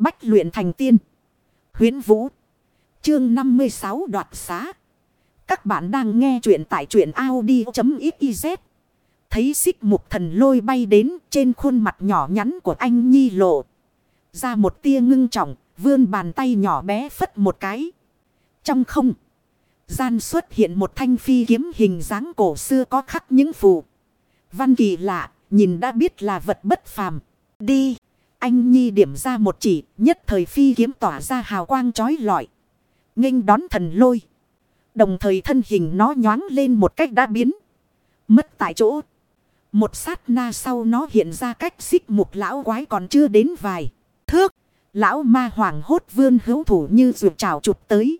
Bách luyện thành tiên. Huyến Vũ. Chương 56 đoạt xá. Các bạn đang nghe truyện tại truyện Audi.xyz. Thấy xích mục thần lôi bay đến trên khuôn mặt nhỏ nhắn của anh Nhi lộ. Ra một tia ngưng trọng, vươn bàn tay nhỏ bé phất một cái. Trong không, gian xuất hiện một thanh phi kiếm hình dáng cổ xưa có khắc những phù. Văn kỳ lạ, nhìn đã biết là vật bất phàm. Đi! Anh Nhi điểm ra một chỉ, nhất thời phi kiếm tỏa ra hào quang chói lọi. nghênh đón thần lôi. Đồng thời thân hình nó nhoáng lên một cách đã biến. Mất tại chỗ. Một sát na sau nó hiện ra cách xích mục lão quái còn chưa đến vài. Thước. Lão ma hoàng hốt vươn hữu thủ như ruột trào chụp tới.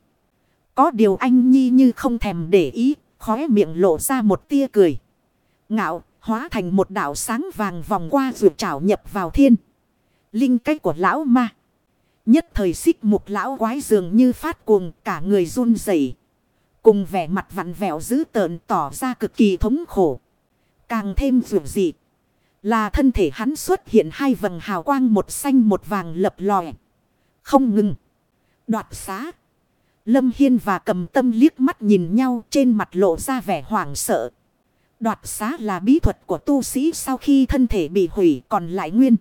Có điều anh Nhi như không thèm để ý. Khóe miệng lộ ra một tia cười. Ngạo hóa thành một đảo sáng vàng vòng qua ruột trào nhập vào thiên linh cách của lão ma. Nhất thời xích mục lão quái dường như phát cuồng, cả người run rẩy Cùng vẻ mặt vặn vẹo dữ tợn tỏ ra cực kỳ thống khổ. Càng thêm vượt dị. Là thân thể hắn xuất hiện hai vầng hào quang một xanh một vàng lập lòe. Không ngừng. Đoạt xá. Lâm Hiên và cầm tâm liếc mắt nhìn nhau, trên mặt lộ ra vẻ hoảng sợ. Đoạt xá là bí thuật của tu sĩ sau khi thân thể bị hủy, còn lại nguyên.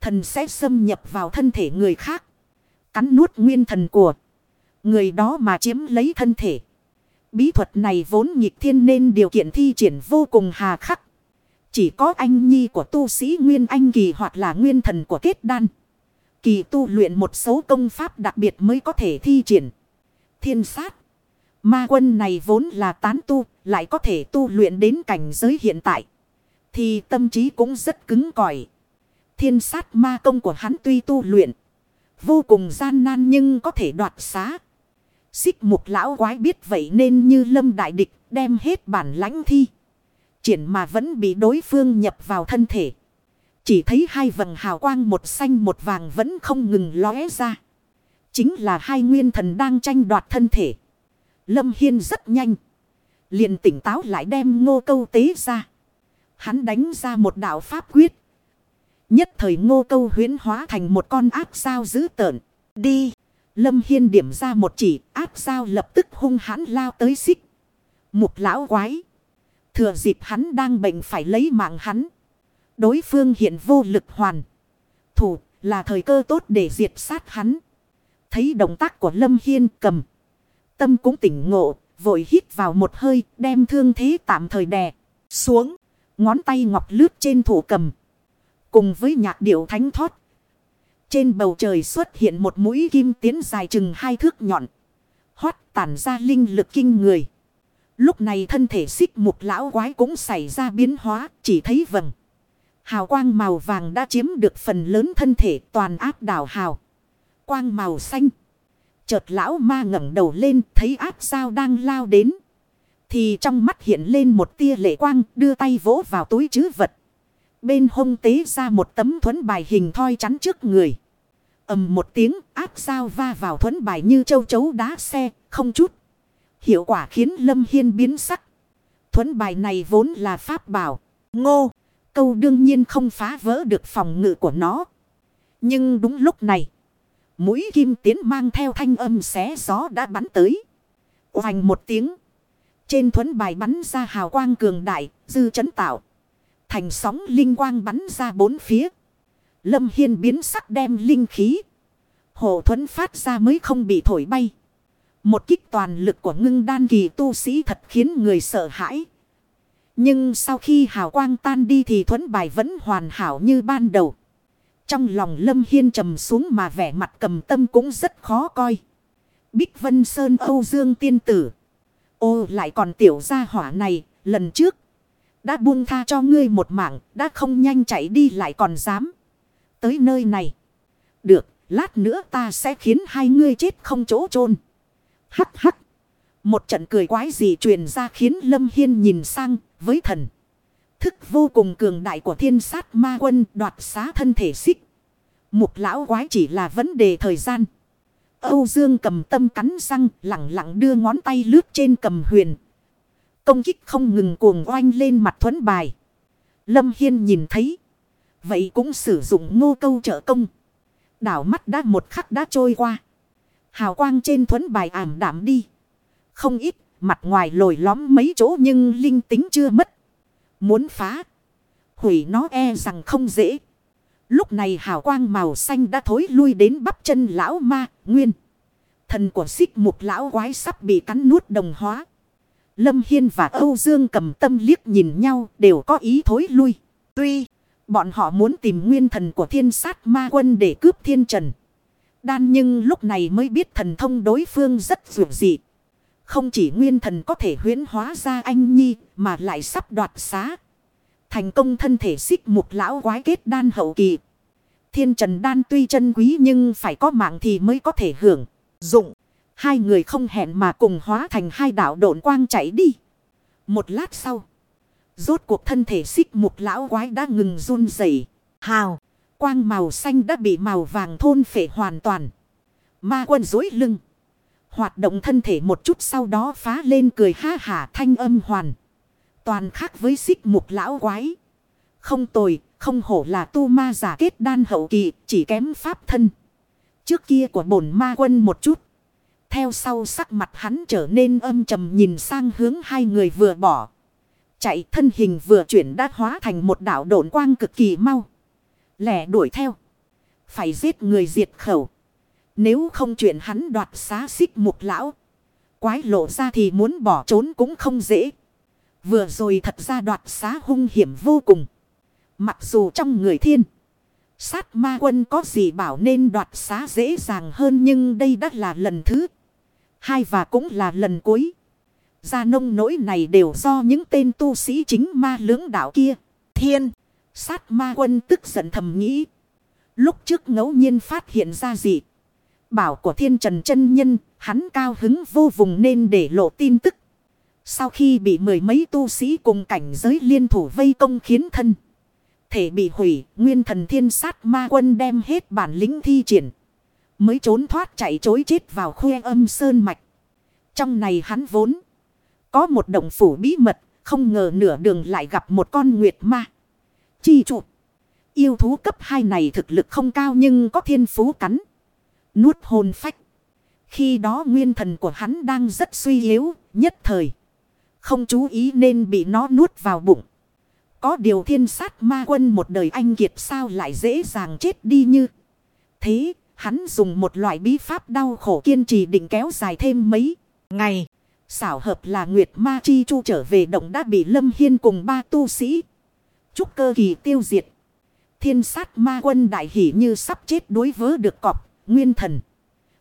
Thần sẽ xâm nhập vào thân thể người khác. Cắn nuốt nguyên thần của người đó mà chiếm lấy thân thể. Bí thuật này vốn nghịch thiên nên điều kiện thi triển vô cùng hà khắc. Chỉ có anh nhi của tu sĩ Nguyên Anh Kỳ hoặc là nguyên thần của kết đan. Kỳ tu luyện một số công pháp đặc biệt mới có thể thi triển. Thiên sát. Ma quân này vốn là tán tu, lại có thể tu luyện đến cảnh giới hiện tại. Thì tâm trí cũng rất cứng cỏi. Thiên sát ma công của hắn tuy tu luyện. Vô cùng gian nan nhưng có thể đoạt xá. Xích mục lão quái biết vậy nên như lâm đại địch đem hết bản lãnh thi. Triển mà vẫn bị đối phương nhập vào thân thể. Chỉ thấy hai vầng hào quang một xanh một vàng vẫn không ngừng lóe ra. Chính là hai nguyên thần đang tranh đoạt thân thể. Lâm Hiên rất nhanh. liền tỉnh táo lại đem ngô câu tế ra. Hắn đánh ra một đạo pháp quyết. Nhất thời ngô câu huyến hóa thành một con áp sao dữ tợn. Đi. Lâm Hiên điểm ra một chỉ áp sao lập tức hung hãn lao tới xích. Mục lão quái. Thừa dịp hắn đang bệnh phải lấy mạng hắn. Đối phương hiện vô lực hoàn. Thủ là thời cơ tốt để diệt sát hắn. Thấy động tác của Lâm Hiên cầm. Tâm cũng tỉnh ngộ. Vội hít vào một hơi, đem thương thế tạm thời đè. Xuống. Ngón tay ngọc lướt trên thủ cầm. Cùng với nhạc điệu thánh thoát. Trên bầu trời xuất hiện một mũi kim tiến dài chừng hai thước nhọn. Hót tản ra linh lực kinh người. Lúc này thân thể xích mục lão quái cũng xảy ra biến hóa. Chỉ thấy vầng. Hào quang màu vàng đã chiếm được phần lớn thân thể toàn áp đảo hào. Quang màu xanh. Chợt lão ma ngẩng đầu lên, thấy áp sao đang lao đến. Thì trong mắt hiện lên một tia lệ quang, đưa tay vỗ vào túi chứ vật. Bên hông tế ra một tấm thuẫn bài hình thoi chắn trước người. ầm một tiếng áp sao va vào thuẫn bài như châu chấu đá xe, không chút. Hiệu quả khiến Lâm Hiên biến sắc. Thuẫn bài này vốn là pháp bảo. Ngô, câu đương nhiên không phá vỡ được phòng ngự của nó. Nhưng đúng lúc này, mũi kim tiến mang theo thanh âm xé gió đã bắn tới. Hoành một tiếng. Trên thuẫn bài bắn ra hào quang cường đại, dư chấn tạo. Thành sóng linh quang bắn ra bốn phía. Lâm Hiên biến sắc đem linh khí. Hộ thuẫn phát ra mới không bị thổi bay. Một kích toàn lực của ngưng đan kỳ tu sĩ thật khiến người sợ hãi. Nhưng sau khi hào quang tan đi thì thuẫn bài vẫn hoàn hảo như ban đầu. Trong lòng Lâm Hiên trầm xuống mà vẻ mặt cầm tâm cũng rất khó coi. Bích Vân Sơn Âu Dương tiên tử. Ô lại còn tiểu gia hỏa này, lần trước đã buông tha cho ngươi một mạng, đã không nhanh chạy đi lại còn dám. Tới nơi này. Được, lát nữa ta sẽ khiến hai ngươi chết không chỗ chôn Hắc hắc. Một trận cười quái gì truyền ra khiến Lâm Hiên nhìn sang với thần. Thức vô cùng cường đại của thiên sát ma quân đoạt xá thân thể xích. Mục lão quái chỉ là vấn đề thời gian. Âu Dương cầm tâm cắn răng lặng lặng đưa ngón tay lướt trên cầm huyền Công kích không ngừng cuồng oanh lên mặt thuẫn bài. Lâm Hiên nhìn thấy. Vậy cũng sử dụng ngô câu trợ công. Đảo mắt đã một khắc đã trôi qua. Hào quang trên thuấn bài ảm đạm đi. Không ít, mặt ngoài lồi lõm mấy chỗ nhưng linh tính chưa mất. Muốn phá. Hủy nó e rằng không dễ. Lúc này hào quang màu xanh đã thối lui đến bắp chân lão ma, nguyên. Thần của xích mục lão quái sắp bị cắn nuốt đồng hóa. Lâm Hiên và Âu Dương cầm tâm liếc nhìn nhau, đều có ý thối lui. Tuy, bọn họ muốn tìm nguyên thần của thiên sát ma quân để cướp thiên trần. Đan nhưng lúc này mới biết thần thông đối phương rất dù dị. Không chỉ nguyên thần có thể huyến hóa ra anh nhi, mà lại sắp đoạt xá. Thành công thân thể xích một lão quái kết đan hậu kỳ. Thiên trần đan tuy chân quý nhưng phải có mạng thì mới có thể hưởng. Dụng. Hai người không hẹn mà cùng hóa thành hai đảo độn quang chạy đi. Một lát sau. Rốt cuộc thân thể xích mục lão quái đã ngừng run rẩy Hào. Quang màu xanh đã bị màu vàng thôn phệ hoàn toàn. Ma quân dối lưng. Hoạt động thân thể một chút sau đó phá lên cười ha hả thanh âm hoàn. Toàn khác với xích mục lão quái. Không tồi, không hổ là tu ma giả kết đan hậu kỳ, chỉ kém pháp thân. Trước kia của bổn ma quân một chút. Theo sau sắc mặt hắn trở nên âm trầm nhìn sang hướng hai người vừa bỏ. Chạy thân hình vừa chuyển đã hóa thành một đảo độn quang cực kỳ mau. Lẻ đuổi theo. Phải giết người diệt khẩu. Nếu không chuyện hắn đoạt xá xích mục lão. Quái lộ ra thì muốn bỏ trốn cũng không dễ. Vừa rồi thật ra đoạt xá hung hiểm vô cùng. Mặc dù trong người thiên. Sát ma quân có gì bảo nên đoạt xá dễ dàng hơn nhưng đây đã là lần thứ hai và cũng là lần cuối. Gia nông nỗi này đều do những tên tu sĩ chính ma lưỡng đạo kia. Thiên, sát ma quân tức giận thầm nghĩ. Lúc trước ngẫu nhiên phát hiện ra gì. Bảo của thiên trần chân nhân, hắn cao hứng vô vùng nên để lộ tin tức. Sau khi bị mười mấy tu sĩ cùng cảnh giới liên thủ vây công khiến thân. Thể bị hủy, nguyên thần thiên sát ma quân đem hết bản lĩnh thi triển. Mới trốn thoát chạy chối chết vào khuê âm sơn mạch. Trong này hắn vốn. Có một động phủ bí mật. Không ngờ nửa đường lại gặp một con nguyệt ma. Chi trụ. Yêu thú cấp 2 này thực lực không cao nhưng có thiên phú cắn. Nuốt hồn phách. Khi đó nguyên thần của hắn đang rất suy yếu. Nhất thời. Không chú ý nên bị nó nuốt vào bụng. Có điều thiên sát ma quân một đời anh kiệt sao lại dễ dàng chết đi như. Thế, hắn dùng một loại bí pháp đau khổ kiên trì định kéo dài thêm mấy ngày. Xảo hợp là Nguyệt Ma Chi Chu trở về động đã bị Lâm Hiên cùng ba tu sĩ. Trúc cơ kỳ tiêu diệt. Thiên sát ma quân đại hỷ như sắp chết đối vớ được cọp, nguyên thần.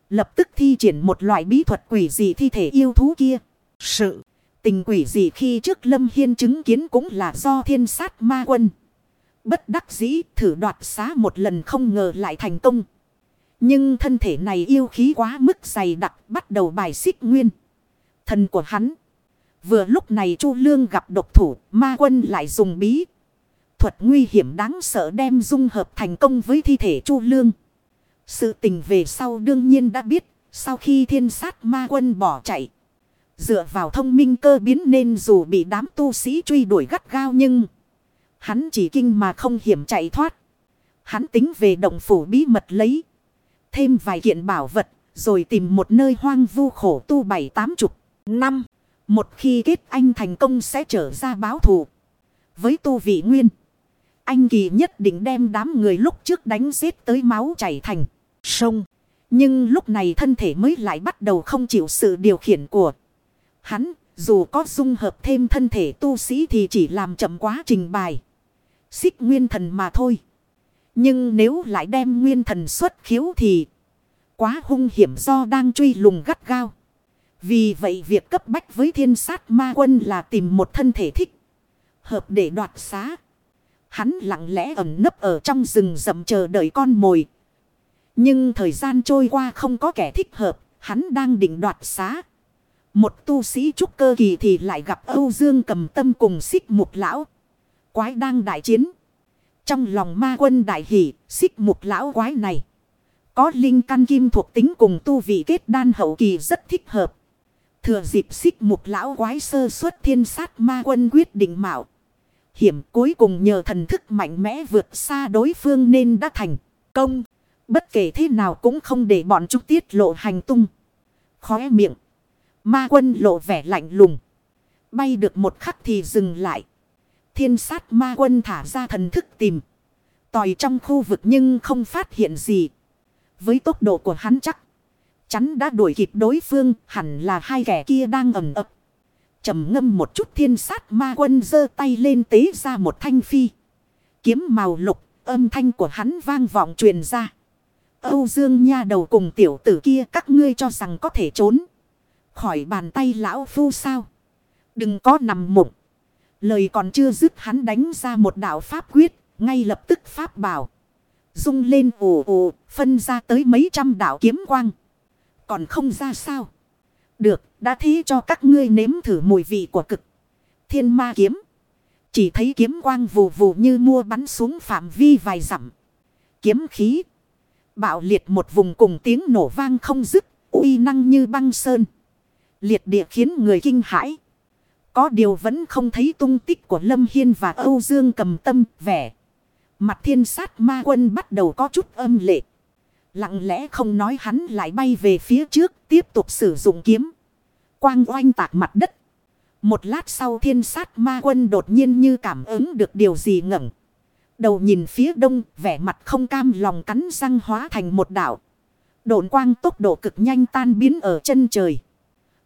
Lập tức thi triển một loại bí thuật quỷ dị thi thể yêu thú kia. Sự tình quỷ dị khi trước Lâm Hiên chứng kiến cũng là do thiên sát ma quân. Bất đắc dĩ thử đoạt xá một lần không ngờ lại thành công. Nhưng thân thể này yêu khí quá mức dày đặc bắt đầu bài xích nguyên. Thần của hắn. Vừa lúc này Chu Lương gặp độc thủ, ma quân lại dùng bí. Thuật nguy hiểm đáng sợ đem dung hợp thành công với thi thể Chu Lương. Sự tình về sau đương nhiên đã biết, sau khi thiên sát ma quân bỏ chạy. Dựa vào thông minh cơ biến nên dù bị đám tu sĩ truy đuổi gắt gao nhưng... Hắn chỉ kinh mà không hiểm chạy thoát. Hắn tính về động phủ bí mật lấy. Thêm vài kiện bảo vật, rồi tìm một nơi hoang vu khổ tu bảy tám chục năm. Một khi kết anh thành công sẽ trở ra báo thù. Với tu vị nguyên. Anh kỳ nhất định đem đám người lúc trước đánh giết tới máu chảy thành sông. Nhưng lúc này thân thể mới lại bắt đầu không chịu sự điều khiển của hắn. Dù có dung hợp thêm thân thể tu sĩ thì chỉ làm chậm quá trình bài. Xích nguyên thần mà thôi. Nhưng nếu lại đem nguyên thần xuất khiếu thì quá hung hiểm do đang truy lùng gắt gao. Vì vậy việc cấp bách với thiên sát ma quân là tìm một thân thể thích. Hợp để đoạt xá. Hắn lặng lẽ ẩn nấp ở trong rừng rậm chờ đợi con mồi. Nhưng thời gian trôi qua không có kẻ thích hợp. Hắn đang định đoạt xá. Một tu sĩ trúc cơ kỳ thì lại gặp Âu Dương cầm tâm cùng xích mục lão. Quái đang đại chiến. Trong lòng ma quân đại hỷ, xích mục lão quái này. Có linh căn kim thuộc tính cùng tu vị kết đan hậu kỳ rất thích hợp. Thừa dịp xích mục lão quái sơ xuất thiên sát ma quân quyết định mạo. Hiểm cuối cùng nhờ thần thức mạnh mẽ vượt xa đối phương nên đã thành công. Bất kể thế nào cũng không để bọn chúng tiết lộ hành tung. Khóe miệng. Ma quân lộ vẻ lạnh lùng. Bay được một khắc thì dừng lại. Thiên sát ma quân thả ra thần thức tìm. Tòi trong khu vực nhưng không phát hiện gì. Với tốc độ của hắn chắc. Chắn đã đuổi kịp đối phương, hẳn là hai kẻ kia đang ẩm ập. trầm ngâm một chút thiên sát ma quân giơ tay lên tế ra một thanh phi. Kiếm màu lục, âm thanh của hắn vang vọng truyền ra. Âu Dương nha đầu cùng tiểu tử kia, các ngươi cho rằng có thể trốn. Khỏi bàn tay lão phu sao. Đừng có nằm mộng. Lời còn chưa dứt hắn đánh ra một đạo pháp quyết. Ngay lập tức pháp bảo. Dung lên ồ ồ phân ra tới mấy trăm đạo kiếm quang. Còn không ra sao. Được, đã thế cho các ngươi nếm thử mùi vị của cực. Thiên ma kiếm. Chỉ thấy kiếm quang vù vù như mua bắn xuống phạm vi vài dặm. Kiếm khí. Bạo liệt một vùng cùng tiếng nổ vang không dứt. uy năng như băng sơn. Liệt địa khiến người kinh hãi. Có điều vẫn không thấy tung tích của Lâm Hiên và Âu Dương cầm tâm vẻ. Mặt thiên sát ma quân bắt đầu có chút âm lệ. Lặng lẽ không nói hắn lại bay về phía trước tiếp tục sử dụng kiếm. Quang oanh tạc mặt đất. Một lát sau thiên sát ma quân đột nhiên như cảm ứng được điều gì ngẩng. Đầu nhìn phía đông, vẻ mặt không cam lòng cắn răng hóa thành một đảo. Độn quang tốc độ cực nhanh tan biến ở chân trời.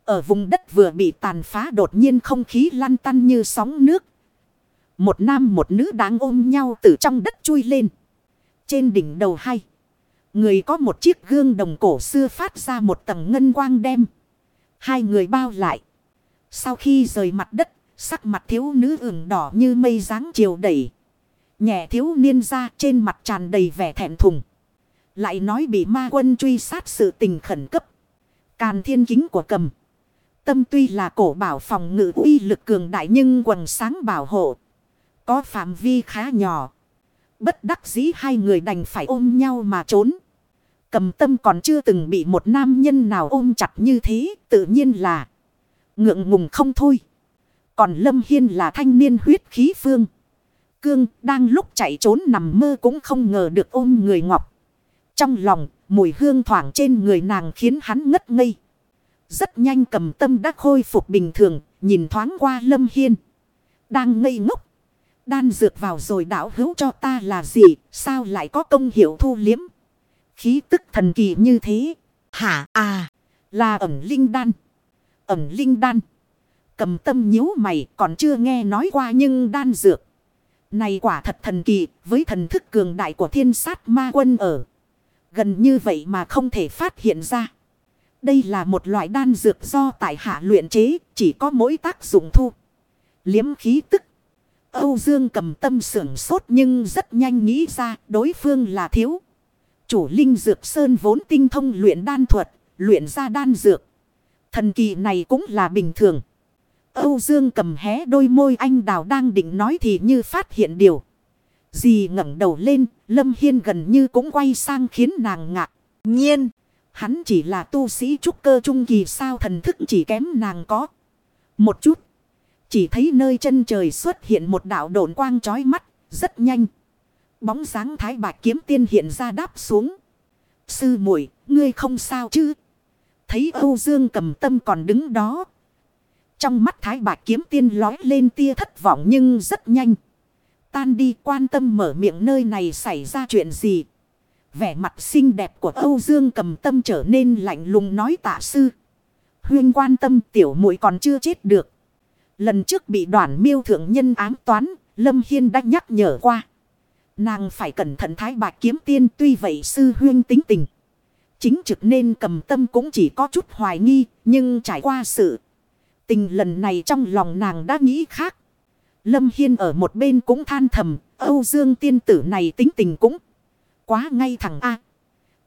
Ở vùng đất vừa bị tàn phá đột nhiên không khí lăn tăn như sóng nước. Một nam một nữ đang ôm nhau từ trong đất chui lên. Trên đỉnh đầu hai. Người có một chiếc gương đồng cổ xưa phát ra một tầng ngân quang đem. Hai người bao lại. Sau khi rời mặt đất, sắc mặt thiếu nữ ửng đỏ như mây dáng chiều đẩy. Nhẹ thiếu niên ra trên mặt tràn đầy vẻ thẹn thùng. Lại nói bị ma quân truy sát sự tình khẩn cấp. Càn thiên kính của cầm. Tâm tuy là cổ bảo phòng ngự uy lực cường đại nhưng quần sáng bảo hộ. Có phạm vi khá nhỏ. Bất đắc dĩ hai người đành phải ôm nhau mà trốn. Cầm tâm còn chưa từng bị một nam nhân nào ôm chặt như thế tự nhiên là ngượng ngùng không thôi. Còn Lâm Hiên là thanh niên huyết khí phương. Cương đang lúc chạy trốn nằm mơ cũng không ngờ được ôm người ngọc. Trong lòng, mùi hương thoảng trên người nàng khiến hắn ngất ngây. Rất nhanh cầm tâm đã khôi phục bình thường, nhìn thoáng qua Lâm Hiên. Đang ngây ngốc. Đan dược vào rồi đảo hữu cho ta là gì, sao lại có công hiệu thu liếm. Khí tức thần kỳ như thế. Hả à, là ẩm linh đan. Ẩm linh đan. Cầm tâm nhíu mày còn chưa nghe nói qua nhưng đan dược. Này quả thật thần kỳ với thần thức cường đại của thiên sát ma quân ở. Gần như vậy mà không thể phát hiện ra. Đây là một loại đan dược do tại hạ luyện chế chỉ có mỗi tác dụng thu. Liếm khí tức. Âu Dương cầm tâm sưởng sốt nhưng rất nhanh nghĩ ra đối phương là thiếu. Chủ linh dược sơn vốn tinh thông luyện đan thuật, luyện ra đan dược. Thần kỳ này cũng là bình thường. Âu Dương cầm hé đôi môi anh đào đang định nói thì như phát hiện điều. Dì ngẩng đầu lên, Lâm Hiên gần như cũng quay sang khiến nàng ngạc. Nhiên, hắn chỉ là tu sĩ trúc cơ trung kỳ sao thần thức chỉ kém nàng có. Một chút, chỉ thấy nơi chân trời xuất hiện một đạo độn quang chói mắt, rất nhanh. Bóng dáng thái bạch kiếm tiên hiện ra đáp xuống. Sư muội ngươi không sao chứ? Thấy Âu Dương cầm tâm còn đứng đó. Trong mắt thái bạch kiếm tiên lói lên tia thất vọng nhưng rất nhanh. Tan đi quan tâm mở miệng nơi này xảy ra chuyện gì. Vẻ mặt xinh đẹp của Âu Dương cầm tâm trở nên lạnh lùng nói tạ sư. Huyên quan tâm tiểu muội còn chưa chết được. Lần trước bị đoàn miêu thượng nhân ám toán, Lâm Hiên đã nhắc nhở qua. Nàng phải cẩn thận thái bạch kiếm tiên tuy vậy sư huyên tính tình. Chính trực nên cầm tâm cũng chỉ có chút hoài nghi, nhưng trải qua sự tình lần này trong lòng nàng đã nghĩ khác. Lâm Hiên ở một bên cũng than thầm, Âu Dương tiên tử này tính tình cũng quá ngay thẳng a.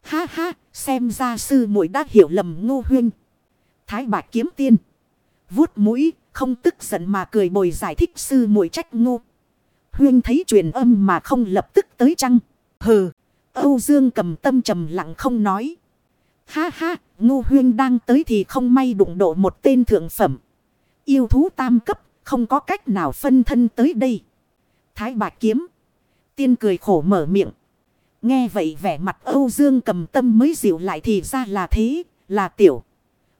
ha ha, xem ra sư muội đã hiểu lầm ngô huyên. Thái bạch kiếm tiên. vuốt mũi, không tức giận mà cười bồi giải thích sư muội trách ngô. Huyên thấy truyền âm mà không lập tức tới chăng. Hừ, Âu Dương cầm tâm trầm lặng không nói. Ha ha, ngô huyên đang tới thì không may đụng độ một tên thượng phẩm. Yêu thú tam cấp, không có cách nào phân thân tới đây. Thái bạc kiếm. Tiên cười khổ mở miệng. Nghe vậy vẻ mặt Âu Dương cầm tâm mới dịu lại thì ra là thế, là tiểu.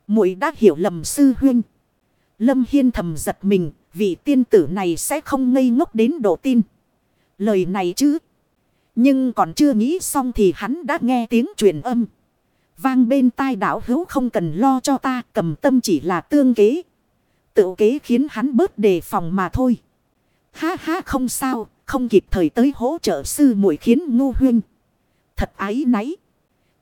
muội đã hiểu lầm sư huynh. Lâm Hiên thầm giật mình, vị tiên tử này sẽ không ngây ngốc đến độ tin. Lời này chứ. Nhưng còn chưa nghĩ xong thì hắn đã nghe tiếng truyền âm. Vang bên tai đảo hữu không cần lo cho ta cầm tâm chỉ là tương kế. Tự kế khiến hắn bớt đề phòng mà thôi. Ha ha không sao, không kịp thời tới hỗ trợ sư muội khiến ngu huynh. Thật ái náy.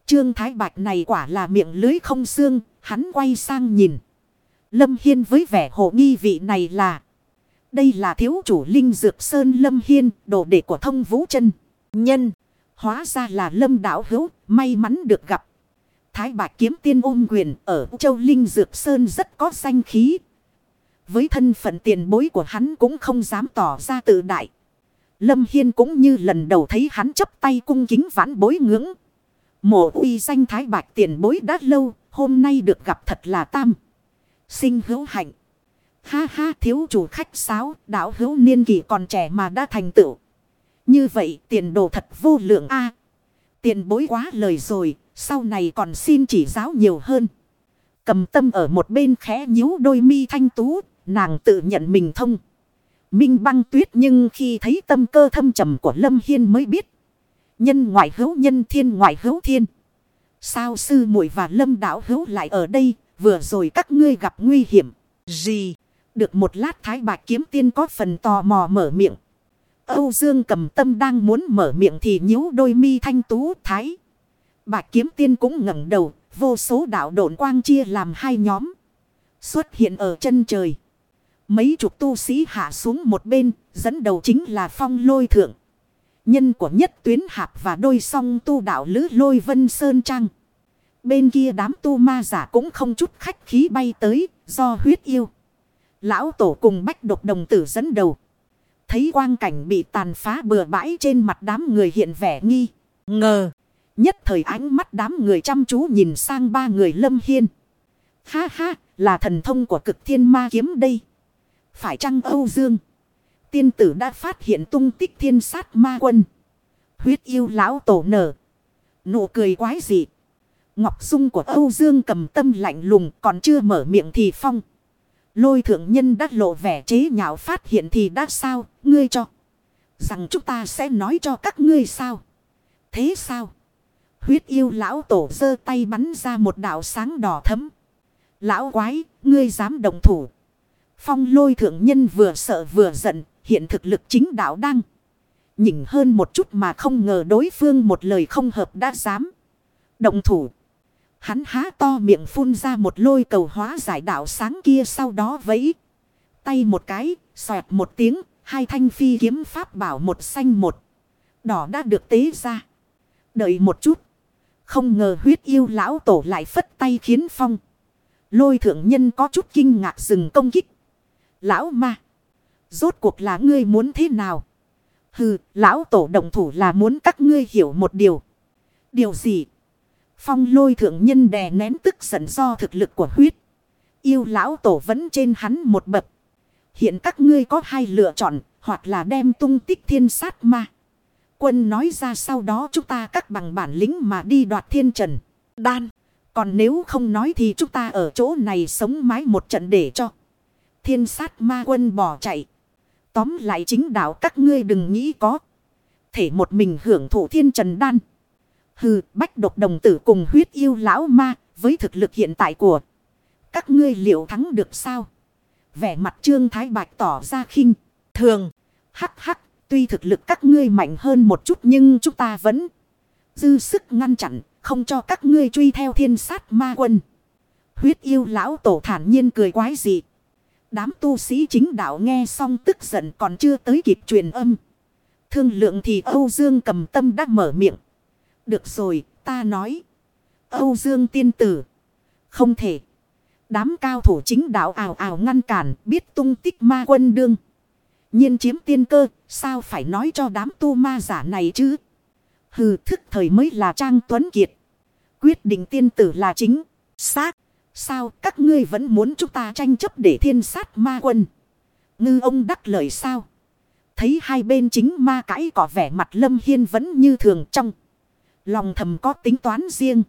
Trương Thái Bạch này quả là miệng lưới không xương, hắn quay sang nhìn. Lâm Hiên với vẻ hộ nghi vị này là. Đây là thiếu chủ Linh Dược Sơn Lâm Hiên, đồ đệ của thông vũ chân. Nhân, hóa ra là Lâm Đảo Hữu, may mắn được gặp. Thái Bạch kiếm tiên ôm quyền ở châu Linh Dược Sơn rất có danh khí. Với thân phận tiền bối của hắn cũng không dám tỏ ra tự đại. Lâm Hiên cũng như lần đầu thấy hắn chấp tay cung kính vãn bối ngưỡng. Mộ uy danh Thái Bạch tiền bối đã lâu, hôm nay được gặp thật là tam. Sinh hữu hạnh. Ha ha thiếu chủ khách sáo, đảo hữu niên kỳ còn trẻ mà đã thành tựu. Như vậy tiền đồ thật vô lượng a Tiền bối quá lời rồi, sau này còn xin chỉ giáo nhiều hơn. Cầm tâm ở một bên khẽ nhíu đôi mi thanh tú, nàng tự nhận mình thông. Minh băng tuyết nhưng khi thấy tâm cơ thâm trầm của Lâm Hiên mới biết. Nhân ngoại hữu nhân thiên ngoại hữu thiên. Sao sư muội và lâm đảo hữu lại ở đây, vừa rồi các ngươi gặp nguy hiểm. Gì? Được một lát thái bạch kiếm tiên có phần tò mò mở miệng. Âu Dương cầm tâm đang muốn mở miệng thì nhíu đôi mi thanh tú thái. Bạch kiếm tiên cũng ngẩng đầu, vô số đạo độn quang chia làm hai nhóm. Xuất hiện ở chân trời. Mấy chục tu sĩ hạ xuống một bên, dẫn đầu chính là phong lôi thượng. Nhân của nhất tuyến hạp và đôi song tu đạo lữ lôi vân sơn trăng. Bên kia đám tu ma giả cũng không chút khách khí bay tới, do huyết yêu. Lão tổ cùng bách độc đồng tử dẫn đầu. Thấy quang cảnh bị tàn phá bừa bãi trên mặt đám người hiện vẻ nghi, ngờ. Nhất thời ánh mắt đám người chăm chú nhìn sang ba người lâm hiên. Ha ha, là thần thông của cực thiên ma kiếm đây. Phải chăng Âu Dương? Tiên tử đã phát hiện tung tích thiên sát ma quân. Huyết yêu lão tổ nở. Nụ cười quái dị. Ngọc Dung của Âu Dương cầm tâm lạnh lùng còn chưa mở miệng thì phong. Lôi thượng nhân đã lộ vẻ chế nhạo phát hiện thì đã sao, ngươi cho. Rằng chúng ta sẽ nói cho các ngươi sao. Thế sao? Huyết yêu lão tổ giơ tay bắn ra một đạo sáng đỏ thấm. Lão quái, ngươi dám đồng thủ. Phong lôi thượng nhân vừa sợ vừa giận, hiện thực lực chính đạo đang. Nhỉnh hơn một chút mà không ngờ đối phương một lời không hợp đã dám. Động thủ. Hắn há to miệng phun ra một lôi cầu hóa giải đạo sáng kia sau đó vẫy. Tay một cái, xoẹt một tiếng, hai thanh phi kiếm pháp bảo một xanh một. Đỏ đã được tế ra. Đợi một chút. Không ngờ huyết yêu lão tổ lại phất tay khiến phong. Lôi thượng nhân có chút kinh ngạc dừng công kích. Lão ma. Rốt cuộc là ngươi muốn thế nào? Hừ, lão tổ đồng thủ là muốn các ngươi hiểu một điều. Điều gì? Phong lôi thượng nhân đè nén tức giận do thực lực của huyết. Yêu lão tổ vẫn trên hắn một bậc. Hiện các ngươi có hai lựa chọn, hoặc là đem tung tích thiên sát ma. Quân nói ra sau đó chúng ta cắt bằng bản lĩnh mà đi đoạt thiên trần. Đan. Còn nếu không nói thì chúng ta ở chỗ này sống mái một trận để cho. Thiên sát ma quân bỏ chạy. Tóm lại chính đạo các ngươi đừng nghĩ có. Thể một mình hưởng thụ thiên trần đan. Hừ, bách độc đồng tử cùng huyết yêu lão ma, với thực lực hiện tại của các ngươi liệu thắng được sao? Vẻ mặt trương thái bạch tỏ ra khinh, thường, hắc hắc, tuy thực lực các ngươi mạnh hơn một chút nhưng chúng ta vẫn dư sức ngăn chặn, không cho các ngươi truy theo thiên sát ma quân. Huyết yêu lão tổ thản nhiên cười quái dị. Đám tu sĩ chính đạo nghe xong tức giận còn chưa tới kịp truyền âm. Thương lượng thì Âu Dương cầm tâm đã mở miệng. Được rồi, ta nói. Âu Dương tiên tử. Không thể. Đám cao thủ chính đạo ảo ảo ngăn cản biết tung tích ma quân đương. nhiên chiếm tiên cơ, sao phải nói cho đám tu ma giả này chứ? Hừ thức thời mới là Trang Tuấn Kiệt. Quyết định tiên tử là chính, xác. Sao các ngươi vẫn muốn chúng ta tranh chấp để thiên sát ma quân? Ngư ông đắc lời sao? Thấy hai bên chính ma cãi có vẻ mặt lâm hiên vẫn như thường trong. Lòng thầm có tính toán riêng.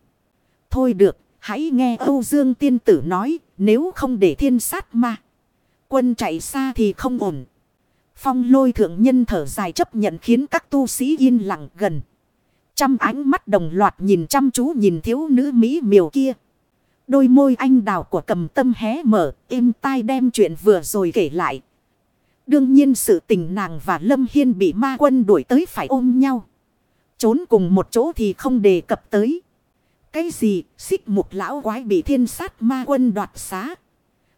Thôi được, hãy nghe Âu Dương tiên tử nói, nếu không để thiên sát ma. Quân chạy xa thì không ổn. Phong lôi thượng nhân thở dài chấp nhận khiến các tu sĩ yên lặng gần. Trăm ánh mắt đồng loạt nhìn chăm chú nhìn thiếu nữ Mỹ miều kia. Đôi môi anh đào của cầm tâm hé mở, êm tai đem chuyện vừa rồi kể lại. Đương nhiên sự tình nàng và Lâm Hiên bị ma quân đuổi tới phải ôm nhau. Trốn cùng một chỗ thì không đề cập tới. Cái gì, xích mục lão quái bị thiên sát ma quân đoạt xá.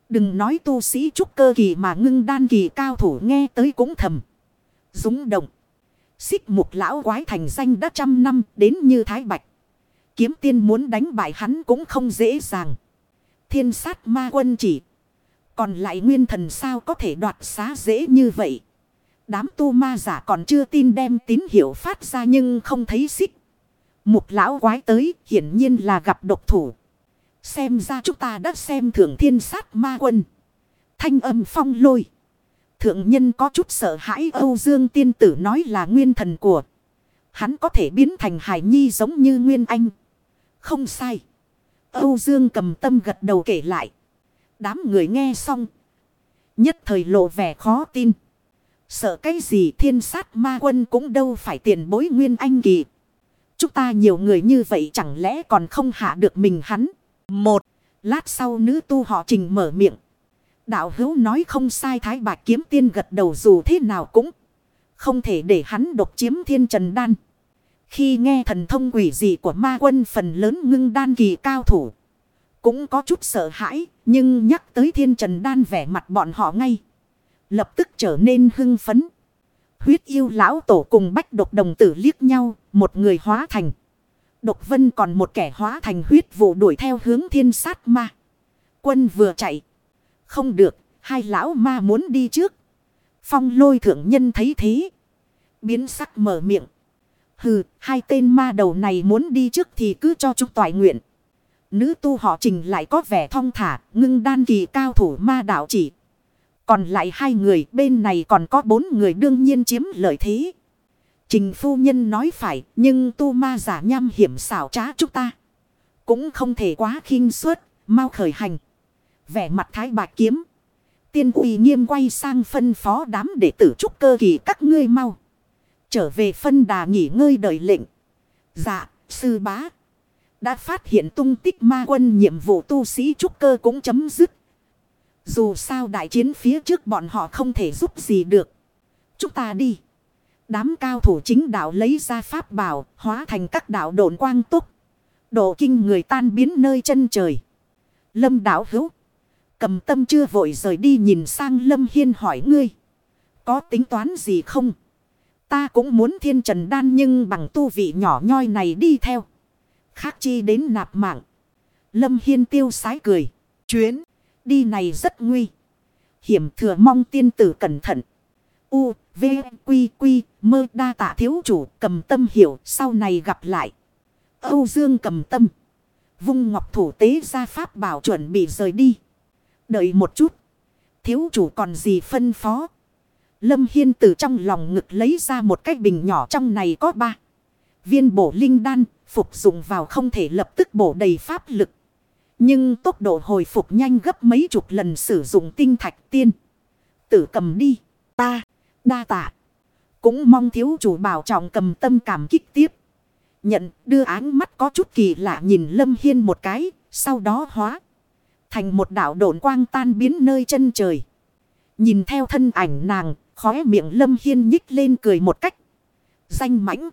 Đừng nói tu sĩ trúc cơ kỳ mà ngưng đan kỳ cao thủ nghe tới cũng thầm. Dũng động. Xích mục lão quái thành danh đã trăm năm đến như Thái Bạch. Kiếm tiên muốn đánh bại hắn cũng không dễ dàng. Thiên sát ma quân chỉ. Còn lại nguyên thần sao có thể đoạt xá dễ như vậy. Đám tu ma giả còn chưa tin đem tín hiệu phát ra nhưng không thấy xích. Mục lão quái tới, hiển nhiên là gặp độc thủ. Xem ra chúng ta đã xem thượng thiên sát ma quân. Thanh âm phong lôi. Thượng nhân có chút sợ hãi, Âu Dương tiên tử nói là nguyên thần của. Hắn có thể biến thành hải nhi giống như nguyên anh. Không sai. Âu Dương cầm tâm gật đầu kể lại. Đám người nghe xong. Nhất thời lộ vẻ khó tin. Sợ cái gì thiên sát ma quân cũng đâu phải tiền bối nguyên anh kỳ. Chúng ta nhiều người như vậy chẳng lẽ còn không hạ được mình hắn. Một. Lát sau nữ tu họ trình mở miệng. Đạo hữu nói không sai thái bạch kiếm tiên gật đầu dù thế nào cũng. Không thể để hắn độc chiếm thiên trần đan. Khi nghe thần thông quỷ dị của ma quân phần lớn ngưng đan kỳ cao thủ. Cũng có chút sợ hãi. Nhưng nhắc tới thiên trần đan vẻ mặt bọn họ ngay. Lập tức trở nên hưng phấn. Huyết yêu lão tổ cùng bách độc đồng tử liếc nhau. Một người hóa thành. Độc vân còn một kẻ hóa thành huyết vụ đuổi theo hướng thiên sát ma. Quân vừa chạy. Không được. Hai lão ma muốn đi trước. Phong lôi thượng nhân thấy thế. Biến sắc mở miệng. Hừ, hai tên ma đầu này muốn đi trước thì cứ cho chúng toại nguyện. Nữ tu họ trình lại có vẻ thong thả, ngưng đan kỳ cao thủ ma đạo chỉ. Còn lại hai người bên này còn có bốn người đương nhiên chiếm lợi thế. Trình phu nhân nói phải, nhưng tu ma giả nham hiểm xảo trá chúng ta. Cũng không thể quá khinh suất, mau khởi hành. Vẻ mặt thái bạc kiếm. Tiên uy nghiêm quay sang phân phó đám đệ tử trúc cơ kỳ các ngươi mau. Trở về phân đà nghỉ ngơi đợi lệnh. Dạ, sư bá. Đã phát hiện tung tích ma quân nhiệm vụ tu sĩ trúc cơ cũng chấm dứt. Dù sao đại chiến phía trước bọn họ không thể giúp gì được. Chúng ta đi. Đám cao thủ chính đạo lấy ra pháp bảo, hóa thành các đạo độn quang túc. Độ kinh người tan biến nơi chân trời. Lâm đảo hữu. Cầm tâm chưa vội rời đi nhìn sang Lâm Hiên hỏi ngươi. Có tính toán gì không? Ta cũng muốn thiên trần đan nhưng bằng tu vị nhỏ nhoi này đi theo. Khác chi đến nạp mạng. Lâm Hiên tiêu sái cười. Chuyến đi này rất nguy. Hiểm thừa mong tiên tử cẩn thận. U, V, Quy, Quy, mơ đa tạ thiếu chủ cầm tâm hiểu sau này gặp lại. Âu Dương cầm tâm. Vung ngọc thủ tế ra pháp bảo chuẩn bị rời đi. Đợi một chút. Thiếu chủ còn gì phân phó. Lâm Hiên từ trong lòng ngực lấy ra một cái bình nhỏ trong này có ba. Viên bổ linh đan, phục dụng vào không thể lập tức bổ đầy pháp lực. Nhưng tốc độ hồi phục nhanh gấp mấy chục lần sử dụng tinh thạch tiên. Tử cầm đi, ta, đa tạ. Cũng mong thiếu chủ bảo trọng cầm tâm cảm kích tiếp. Nhận đưa áng mắt có chút kỳ lạ nhìn Lâm Hiên một cái, sau đó hóa. Thành một đảo độn quang tan biến nơi chân trời. Nhìn theo thân ảnh nàng, khóe miệng Lâm Hiên nhích lên cười một cách. Danh mãnh